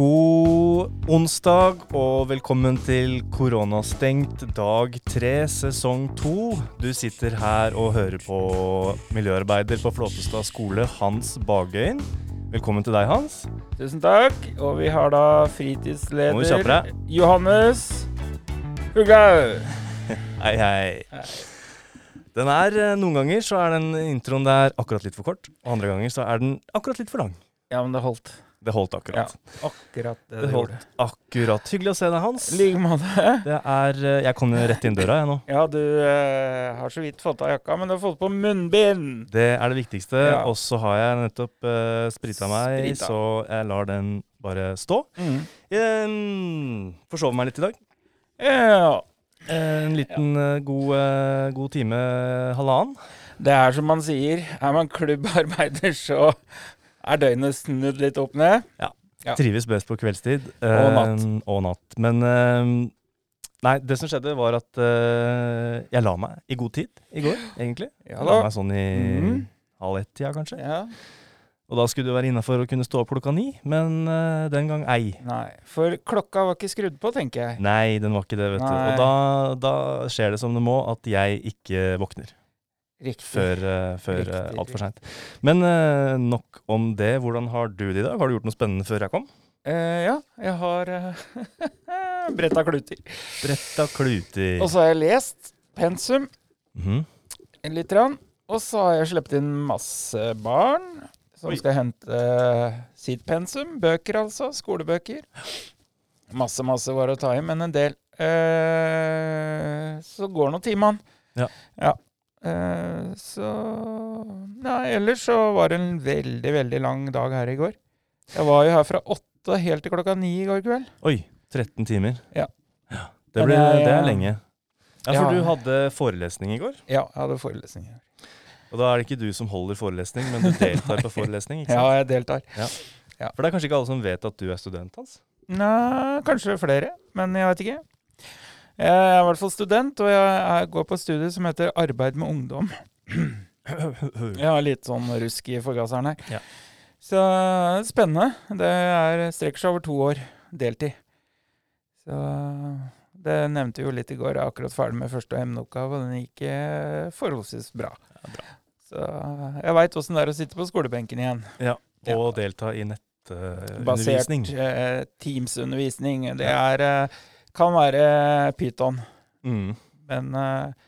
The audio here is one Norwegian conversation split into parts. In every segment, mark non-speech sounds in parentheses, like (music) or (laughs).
God onsdag og velkommen til koronastengt dag tre, sesong to. Du sitter her og hører på miljøarbeider på Flåtestad skole, Hans Bagøyen. Velkommen til deg, Hans. Tusen takk. Og vi har da fritidsleder? Johannes Huglaug. (laughs) Hei, hei. Den er, eh, Noen ganger så er den introen der akkurat litt for kort, og andre ganger så er den akkurat litt for lang. Ja, men det holdt. Det holdt akkurat. Ja, Akkurat det Det det holdt gjorde. akkurat. Hyggelig å se deg, Hans. I like måte. Det er eh, Jeg kom jo rett inn døra, jeg nå. Ja, du eh, har så vidt fått av jakka, men du har fått på munnbind. Det er det viktigste. Ja. Og så har jeg nettopp uh, sprita meg, Sprita. så jeg lar den bare stå. Mm. Um, Forsov meg litt i dag. Ja. En liten ja. god, eh, god time, halvannen. Det er som man sier, er man klubbarbeider, så er døgnet snudd litt opp ned. Ja. Trives best på kveldstid. Og natt. eh, og natt. Men eh, Nei, det som skjedde, var at eh, jeg la meg i god tid i går, egentlig. Ja la meg sånn i mm. halv ett-tida, kanskje. Ja. Og da skulle du være innafor å kunne stå opp klokka ni, men uh, den gang ei. Nei, for klokka var ikke skrudd på, tenker jeg. Nei, den var ikke det, vet du. Og da, da skjer det som det må, at jeg ikke våkner Riktig. før, uh, før uh, altfor seint. Men uh, nok om det. Hvordan har du det i dag? Har du gjort noe spennende før jeg kom? Eh, ja, jeg har (laughs) bretta kluter. Bretta kluter. Og så har jeg lest pensum Mhm. litt. Rann, og så har jeg sluppet inn masse barn som Oi. skal hente eh, sitt pensum. Bøker, altså. Skolebøker. Masse, masse var å ta i, men en del. Eh, så går nå timene. Ja. ja. Eh, så Nei, ellers så var det en veldig, veldig lang dag her i går. Jeg var jo her fra åtte helt til klokka ni i går kveld. Oi, 13 timer. Ja. Det, ble, jeg- det er lenge. Ja, For Ja. du hadde forelesning i går. Ja, jeg hadde forelesning Og da er det ikke du som holder forelesning, men du deltar på (laughs) forelesning. ikke Ja, jeg deltar. For det er kanskje ikke alle som vet at du er student hans? Nei, kanskje flere, men jeg vet ikke. Jeg er i hvert fall student, og jeg, går på et studie som heter Arbeid med ungdom. (coughs) Jeg har litt sånn rusk i forgasseren her. Ja. Så spennende. Det er, strekker seg over to år. Deltid. Så det nevnte vi jo litt i går. Jeg er akkurat ferdig med første emneoppgave, og den gikk eh, forholdsvis bra. Ja, bra. Så jeg veit åssen det er å sitte på skolebenken igjen. Ja, Ja. Og delta i Basert nettundervisning. eh, Teams-undervisning. Det er, eh, kan være Python. Mm. Men eh,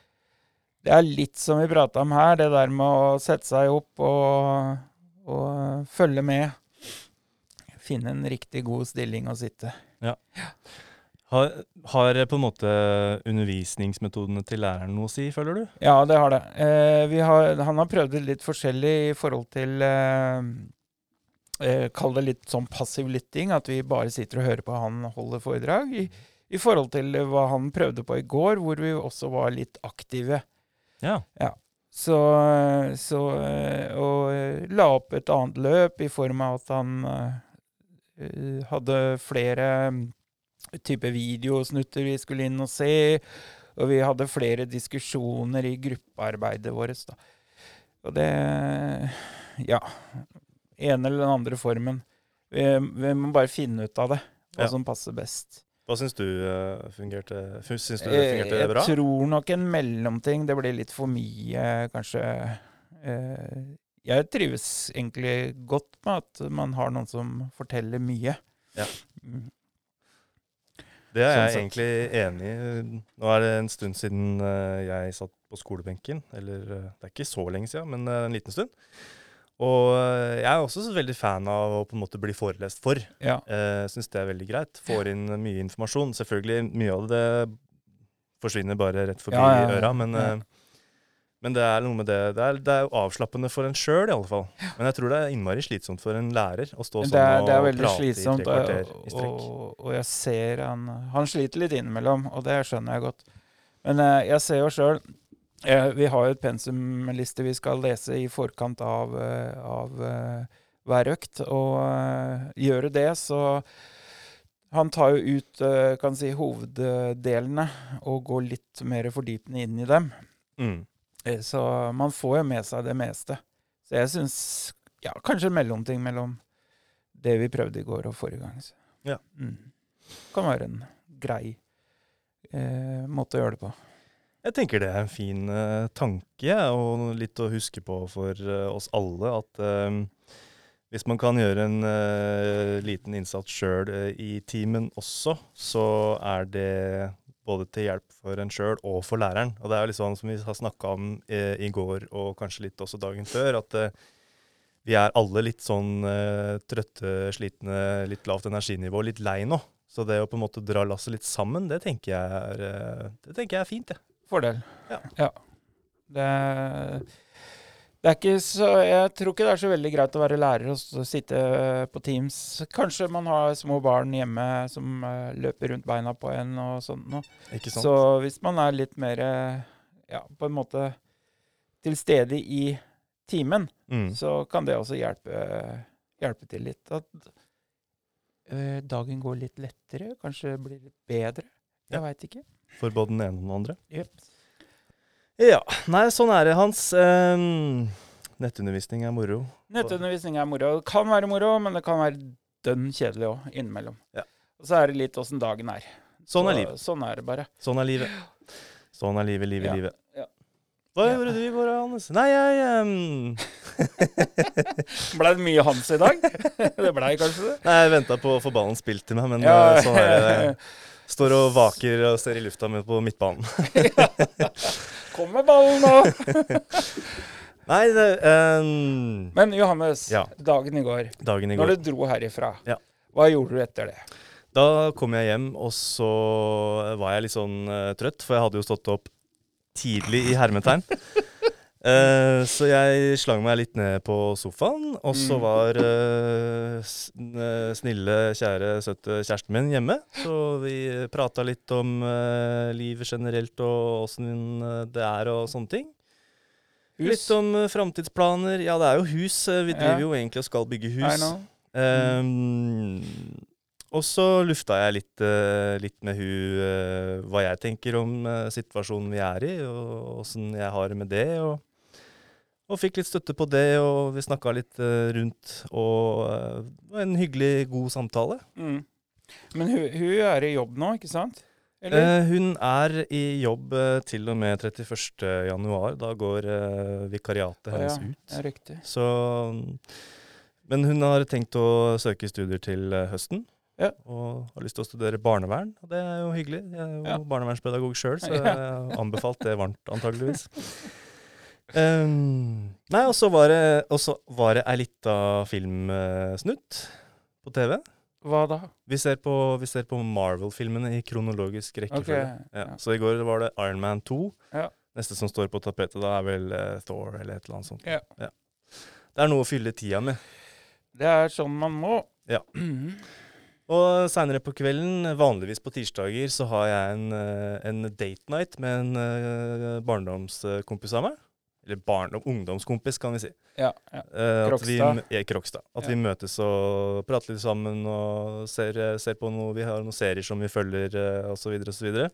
det er litt som vi prata om her, det der med å sette seg opp og, og følge med. Finne en riktig god stilling å sitte. Har, har på en måte undervisningsmetodene til læreren noe å si, føler du? Ja, det har det. Eh, vi har, han har prøvd det litt forskjellig i forhold til eh, eh, Kall det litt sånn passiv lytting, at vi bare sitter og hører på han holde foredrag. I, I forhold til hva han prøvde på i går, hvor vi også var litt aktive. Ja. Så, så eh, Og eh, la opp et annet løp i form av at han eh, hadde flere type typer videosnutter vi skulle inn og se. Og vi hadde flere diskusjoner i gruppearbeidet vårt. Da. Og det Ja. Ene eller den andre formen. Vi, vi må bare finne ut av det. Hva Ja. som passer best. Hva syns du eh, fungerte Syns du det fungerte Eh, bra? Jeg tror nok en mellomting. Det blir litt for mye, kanskje. Eh, Jeg trives egentlig godt med at man har noen som forteller mye. Ja. Mm. Det er Sånn jeg egentlig enig i. Nå er det en stund siden eh, jeg satt på skolebenken. Eller eh, det er ikke så lenge siden, men eh, en liten stund. Og eh, jeg er også veldig fan av å på en måte bli forelest for. Ja. Uh, Syns det er veldig greit. Får inn mye informasjon. Selvfølgelig, mye av det forsvinner bare rett forbi Ja, ja, ja. øra, men, Ja. eh, men det er noe med det Det er, det er avslappende for en sjøl, i alle fall. Men jeg tror det er innmari slitsomt for en lærer å stå sånn det er, det er og prate slitsomt. i tre kvarter og, i strekk. og, og jeg ser han Han sliter litt innimellom, og det skjønner jeg godt. Men uh, jeg ser jo sjøl Vi har jo et pensumliste vi skal lese i forkant av, eh, av eh, hver økt. Og eh, gjøre det, så Han tar jo ut eh, kan si, hoveddelene og går litt mer fordypende inn i dem. Mm. Eh, Så man får jo med seg det meste. Så jeg syns ja, kanskje en mellomting mellom det vi prøvde i går og forrige gang. Så. Ja. Mm. Kan være en grei eh, måte å gjøre det på. Jeg tenker det er en fin uh, tanke, og litt å huske på for uh, oss alle. At uh, hvis man kan gjøre en liten innsats sjøl i timen også, så er det både til hjelp for en sjøl og for læreren. Og det er jo litt sånn som vi har snakka om i går, og kanskje litt også dagen før, at vi er alle litt sånn trøtte, slitne, litt lavt energinivå, litt lei nå. Så det å på en måte dra lasset litt sammen, det tenker jeg er, det tenker jeg er fint, det. Fordel. Ja. Det, det er ikke så Jeg tror ikke det er så veldig greit å være lærer og sitte på Teams. Kanskje man har små barn hjemme som eh, løper rundt beina på en og sånt noe. Så hvis man er litt mer eh, ja, på en måte til stede i timen, Mm. så kan det også hjelpe, hjelpe til litt. At eh, dagen går litt lettere, kanskje blir litt bedre. Jeg Ja. veit ikke. For både den ene og den andre. Yep. Ja. Nei, sånn er det, Hans. Um, nettundervisning er moro. Nettundervisning er moro. Det kan være moro, men det kan være dønn kjedelig òg, innimellom. Ja. Og så er det litt åssen dagen er. Sånn er livet. Sånn er det bare. Sånn er livet. Sånn er livet, livet, Ja. livet. Ja. Hva Ja. gjorde du i går, Hannes? Nei, jeg (laughs) um... Blei det mye Hans i dag? (laughs) det blei kanskje det? Nei, jeg venta på å få ballen spilt til meg, men Ja. sånn er det. (laughs) Står og vaker og ser i lufta med på midtbanen. (laughs) Kom med ballen nå! (laughs) Nei, det um, Men Johannes, Ja. dagen i går. Dagen i Når du dro herifra, Ja. hva gjorde du etter det? Da kom jeg hjem, og så var jeg litt sånn uh, trøtt, for jeg hadde jo stått opp tidlig i hermetegn. Eh, så jeg slang meg litt ned på sofaen, og så Mm. var eh, snille, kjære, søte kjæresten min hjemme. Så vi prata litt om uh, livet generelt og åssen det er og sånne ting. Litt om uh, framtidsplaner. Ja, det er jo hus. Vi driver Ja. jo egentlig og skal bygge hus. Um, og så lufta jeg litt, litt med hun hva jeg tenker om situasjonen vi er i, og åssen jeg har det med det. Og, og fikk litt støtte på det, og vi snakka litt uh, rundt. Og uh, en hyggelig, god samtale. Mm. Men hun, hun er i jobb nå, ikke sant? Eller? Eh, hun er i jobb til og med 31. januar. Da går vikariatet hennes ja. ut. Ja, riktig. Så, men hun har tenkt å søke studier til høsten. Ja. Og har lyst til å studere barnevern. Og det er jo hyggelig. Jeg er jo Ja. barnevernspedagog sjøl, så (laughs) jeg har anbefalt det varmt, antageligvis. Um, nei, og så var det, og så var det ei lita filmsnutt på TV. Hva da? Vi ser på, vi ser på Marvel-filmene i kronologisk rekkefølge. Okay, Ja. ja. Så i går var det Iron Man 2. Ja. Neste som står på tapetet da, er vel uh, Thor eller et eller annet sånt. Ja. Det er noe å fylle tida med. Det er sånn man må. Ja. Og seinere på kvelden, vanligvis på tirsdager, så har jeg en, eh, en date night med en eh, barndomskompis av meg. Eller barndom, ungdomskompis, kan vi si. Ja, ja. Krokstad. at vi ja, Krokstad. At Ja. vi møtes og prater litt sammen og ser, eh, ser på noe Vi har noen serier som vi følger, osv. og så videre og så.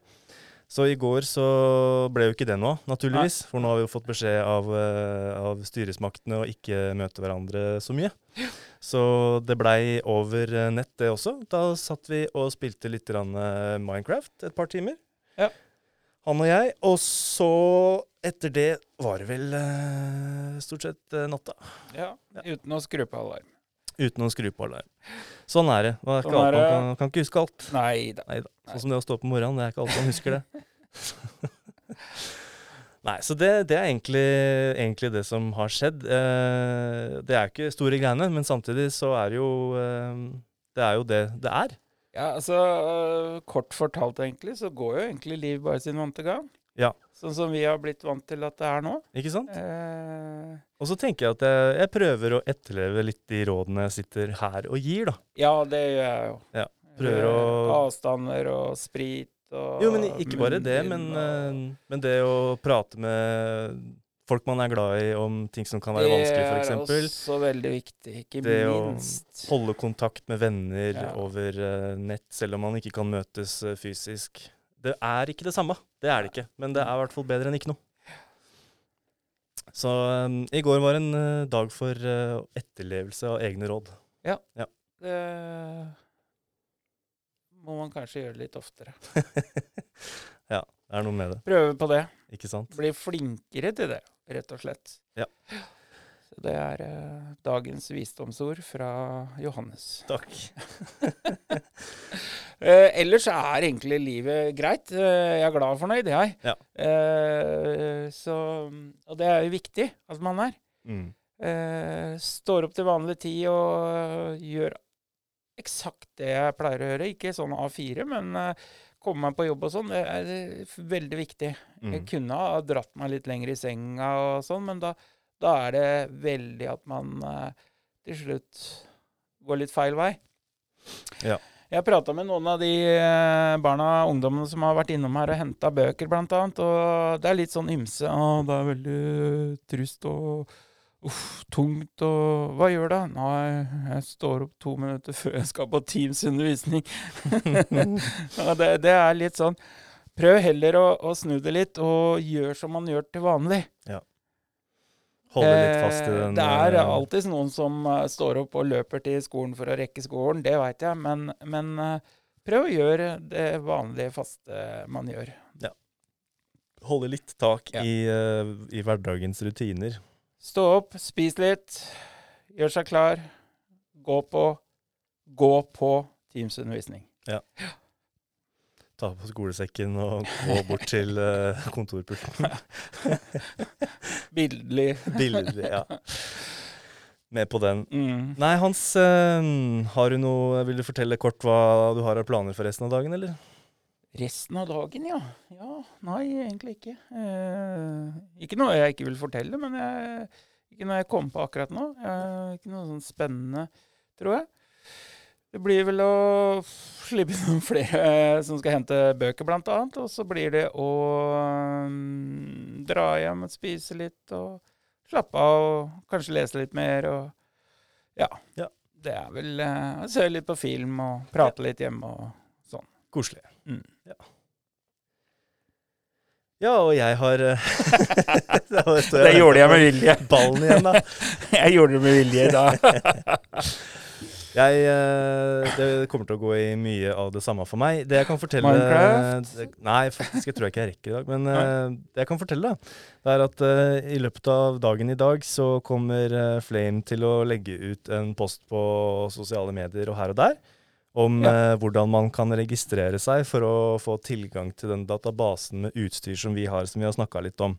Så i går så ble jo ikke det noe naturligvis. naturligvis. For nå har vi jo fått beskjed av, eh, av styresmaktene å ikke møte hverandre så mye. Så det blei over eh, nett, det også. Da satt vi og spilte litt eh, Minecraft et par timer. Ja. Han og jeg. Og så, etter det, var det vel eh, stort sett eh, natta. ja. Uten å skru på alarm. Uten å skru på alarm. Sånn er det. Man, er ikke Sånn er alt, man kan, kan ikke huske alt. Nei da. Nei da. Sånn som det å stå opp om morgenen, det er ikke alt man husker det. (laughs) Nei, så det, det er egentlig, egentlig det som har skjedd. Eh, det er ikke store greiene, men samtidig så er det jo eh, Det er jo det det er. Ja, altså øh, Kort fortalt, egentlig, så går jo egentlig liv bare sin vante gang. Ja. Sånn som vi har blitt vant til at det er nå. Ikke sant? Eh, Og så tenker jeg at jeg, jeg prøver å etterleve litt de rådene jeg sitter her og gir, da. ja, det gjør jeg jo. Ja, prøver Eh, å- Avstander og sprit og Jo, men ikke bare det, men, og- eh, men det å prate med folk man er glad i om ting som kan være vanskelig, f.eks. Det er også veldig viktig, ikke Det å. Holde kontakt med venner Ja. over eh, nett, selv om man ikke kan møtes eh, fysisk. Det er ikke det samme. Det er det ikke. Men det er i hvert fall bedre enn ikke noe. Så um, i går var en uh, dag for uh, etterlevelse av egne råd. Det, må man kanskje gjøre litt oftere. (laughs) ja, Det er noe med det, Prøve på det. ikke sant? Bli flinkere til det, rett og slett. Ja. Det er eh, dagens visdomsord fra Johannes. Takk. (laughs) Eh, ellers er egentlig livet greit. Eh, jeg er glad og fornøyd, jeg. Ja. Eh, så, og det er jo viktig at man er. Mm. Eh, står opp til vanlig tid og gjør eksakt det jeg pleier å gjøre. Ikke sånn A4, men eh, komme meg på jobb og sånn. Det er veldig viktig. Jeg Mm. kunne ha dratt meg litt lenger i senga og sånn, men da, da er det veldig at man eh, til slutt går litt feil vei. Ja. Jeg prata med noen av de eh, barna og ungdommene som har vært innom her og henta bøker, blant annet, og det er litt sånn ymse. Å, det er veldig trist og uff, tungt og Hva gjør det? Nei, jeg står opp to minutter før jeg skal på Teams-undervisning. (laughs) Det, det er litt sånn Prøv heller å, å snu det litt, og gjør som man gjør til vanlig. Holde litt fast i Eh, den Det er eh, alltid noen som eh, står opp og løper til skolen for å rekke skolen, det veit jeg, men, men eh, prøv å gjøre det vanlige, faste man gjør. Holde litt tak Ja. i, eh, i hverdagens rutiner. Stå opp, spis litt, gjør seg klar, gå på, gå på Teams-undervisning. Ta på skolesekken og gå bort til uh, kontorpulten. (laughs) Bildelig. Bildelig, ja. Med på den. Mm. Nei, Hans, uh, har du noe Vil du fortelle kort hva du har av planer for resten av dagen, eller? Resten av dagen, ja. Ja, Nei, egentlig ikke. Uh, ikke noe jeg ikke vil fortelle, men jeg, ikke noe jeg kom på akkurat nå. Ikke noe sånn spennende, tror jeg. Det blir vel å slippe noen (laughs) flere som skal hente bøker, blant annet. Og så blir det å um, dra hjem og spise litt og slappe av og kanskje lese litt mer og Ja. Ja. Det er vel uh, Se litt på film og prate litt hjemme og sånn. Koselig. Mm. Ja, og jeg har eh, (laughs) Det gjorde jeg med vilje. Ballen igjen, da. (laughs) Jeg gjorde det med vilje da. Jeg, eh, det kommer til å gå i mye av det samme for meg. Det jeg kan fortelle Minecraft? Nei, faktisk, jeg tror ikke jeg rekker i dag. Men nei. det jeg kan fortelle, det er at eh, i løpet av dagen i dag så kommer eh, Flame til å legge ut en post på sosiale medier og her og der om Ja. eh, hvordan man kan registrere seg for å få tilgang til den databasen med utstyr som vi har, som vi har snakka litt om.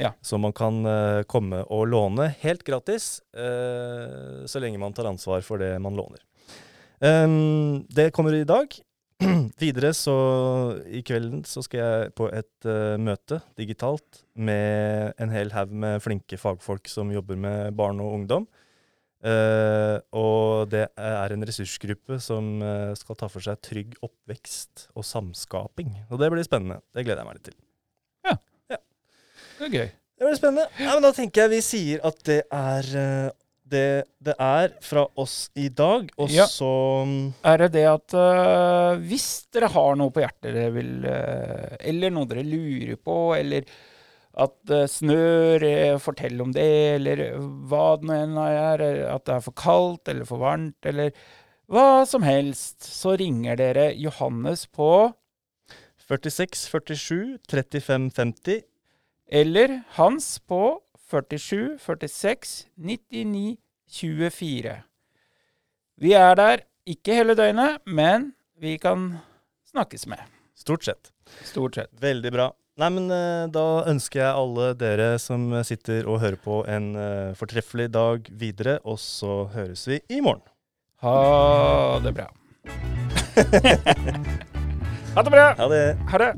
Ja. Som man kan uh, komme og låne helt gratis, uh, så lenge man tar ansvar for det man låner. Um, det kommer i dag. (clears throat) Videre så i kvelden så skal jeg på et uh, møte digitalt med en hel haug med flinke fagfolk som jobber med barn og ungdom. Uh, og det er en ressursgruppe som uh, skal ta for seg trygg oppvekst og samskaping. Og det blir spennende. Det gleder jeg meg litt til. Det er gøy. Det blir spennende. Ja, men da tenker jeg vi sier at det er eh, det det er fra oss i dag. Og Ja. så Er det det at uh, hvis dere har noe på hjertet dere vil uh, Eller noe dere lurer på, eller at uh, snør, fortell om det, eller hva det nå enn er, at det er for kaldt eller for varmt, eller hva som helst, så ringer dere Johannes på 46, 47, 35, 50. Eller Hans på 47 46 99 24. Vi er der ikke hele døgnet, men vi kan snakkes med. Stort sett. Stort sett. Veldig bra. Nei, men eh, da ønsker jeg alle dere som sitter og hører på, en eh, fortreffelig dag videre, og så høres vi i morgen. Ha det bra. (laughs) ha det bra. Ha det. Ha det.